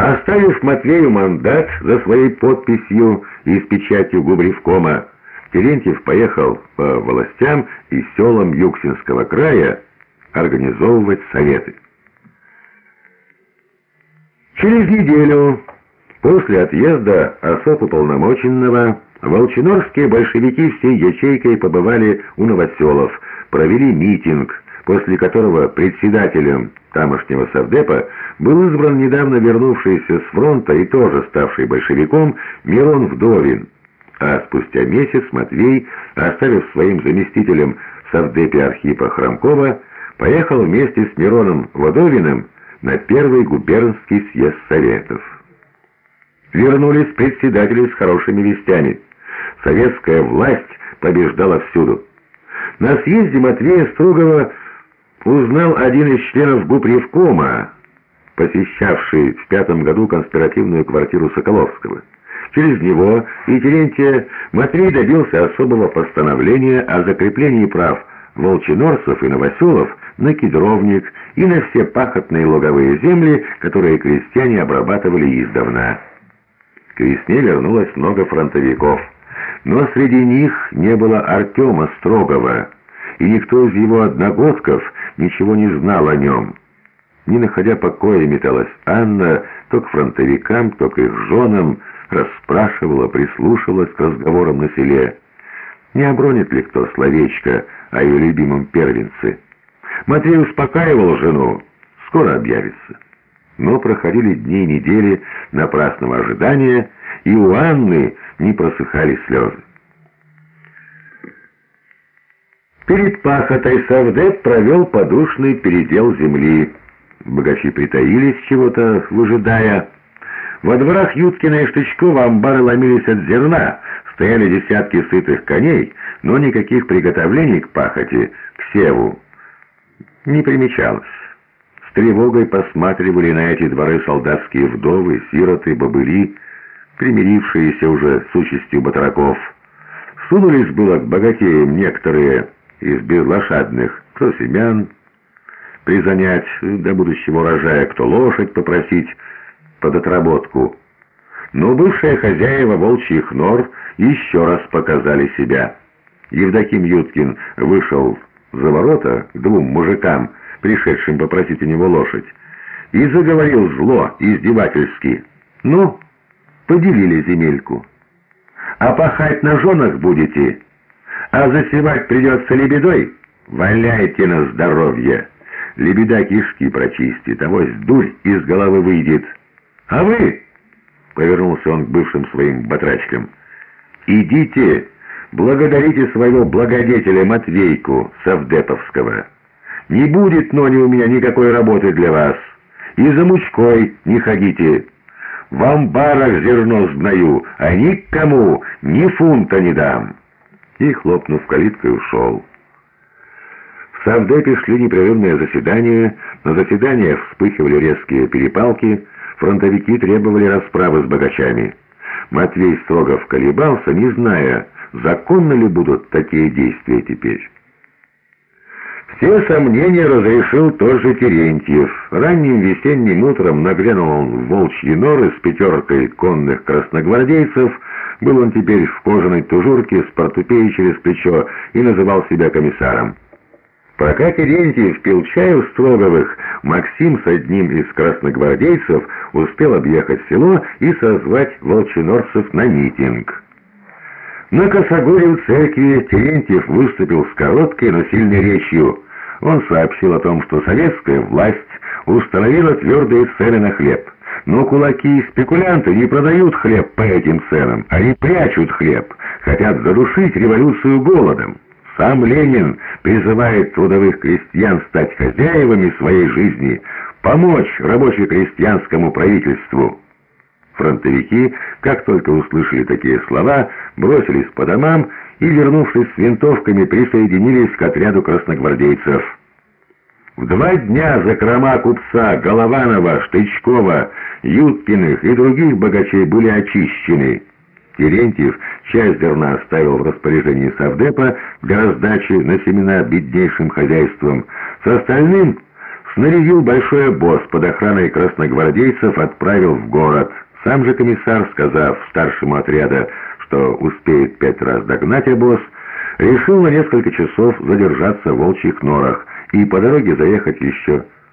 Оставив Матвею мандат за своей подписью и с печатью Губревкома, Терентьев поехал по властям и селам Юксинского края организовывать советы. Через неделю после отъезда особ уполномоченного волчинорские большевики всей ячейкой побывали у новоселов, провели митинг, после которого председателем тамошнего совдепа был избран недавно вернувшийся с фронта и тоже ставший большевиком Мирон Вдовин, а спустя месяц Матвей, оставив своим заместителем в совдепе Архипа Хромкова, поехал вместе с Мироном Вдовиным на первый губернский съезд Советов. Вернулись председатели с хорошими вестями. Советская власть побеждала всюду. На съезде Матвея Строгова узнал один из членов Гупревкома, посещавший в пятом году конспиративную квартиру Соколовского. Через него и Терентия Матвей добился особого постановления о закреплении прав волчинорцев и новоселов на кедровник и на все пахотные луговые земли, которые крестьяне обрабатывали издавна. К весне вернулось много фронтовиков, но среди них не было Артема Строгова, и никто из его одногодков ничего не знал о нем. Не находя покоя, металась Анна то к фронтовикам, то к их женам, расспрашивала, прислушивалась к разговорам на селе. Не обронит ли кто словечко о ее любимом первенце? Матвей успокаивал жену, скоро объявится. Но проходили дни и недели напрасного ожидания, и у Анны не просыхали слезы. Перед пахотой Савдеп провел подушный передел земли. Богачи притаились чего-то, выжидая. Во дворах Юткина и Штычкова амбары ломились от зерна, стояли десятки сытых коней, но никаких приготовлений к пахоте, к севу, не примечалось. С тревогой посматривали на эти дворы солдатские вдовы, сироты, бобыли, примирившиеся уже с участью батраков. Сунулись было к богатеям некоторые из безлошадных, кто семян призанять до будущего урожая, кто лошадь попросить под отработку. Но бывшие хозяева волчьих нор еще раз показали себя. Евдоким Юткин вышел за ворота к двум мужикам, пришедшим попросить у него лошадь, и заговорил зло, издевательски. «Ну, поделили земельку. А пахать на женах будете?» А засевать придется лебедой? Валяйте на здоровье. Лебеда кишки прочистит, авось дурь из головы выйдет. А вы, — повернулся он к бывшим своим батрачкам, — идите, благодарите своего благодетеля Матвейку Савдеповского. Не будет, но не у меня никакой работы для вас. И за мучкой не ходите. В амбарах зерно сгною, а никому ни фунта не дам» и, хлопнув калиткой, ушел. В Савдепе шли непрерывные заседания, на заседаниях вспыхивали резкие перепалки, фронтовики требовали расправы с богачами. Матвей Строгов колебался, не зная, законно ли будут такие действия теперь. Все сомнения разрешил тот же Терентьев. Ранним весенним утром нагрянул он в волчьи норы с пятеркой конных красногвардейцев, был он теперь в кожаной тужурке с портупеей через плечо и называл себя комиссаром. Пока Терентьев пил чай у Строговых, Максим с одним из красногвардейцев успел объехать село и созвать волчинорцев на митинг. На Косогоре в церкви Терентьев выступил с короткой, но сильной речью. Он сообщил о том, что советская власть установила твердые цены на хлеб. Но кулаки спекулянты не продают хлеб по этим ценам, они прячут хлеб, хотят задушить революцию голодом. Сам Ленин призывает трудовых крестьян стать хозяевами своей жизни, помочь рабоче-крестьянскому правительству. Фронтовики, как только услышали такие слова, бросились по домам и, вернувшись с винтовками, присоединились к отряду красногвардейцев. В два дня закрома купца Голованова, Штычкова, Юткиных и других богачей были очищены. Терентьев часть зерна оставил в распоряжении Совдепа для раздачи на семена беднейшим хозяйствам. С остальным снарядил большой обоз под охраной красногвардейцев, отправил в город. Сам же комиссар, сказав старшему отряда, что успеет пять раз догнать обоз, решил на несколько часов задержаться в волчьих норах и по дороге заехать еще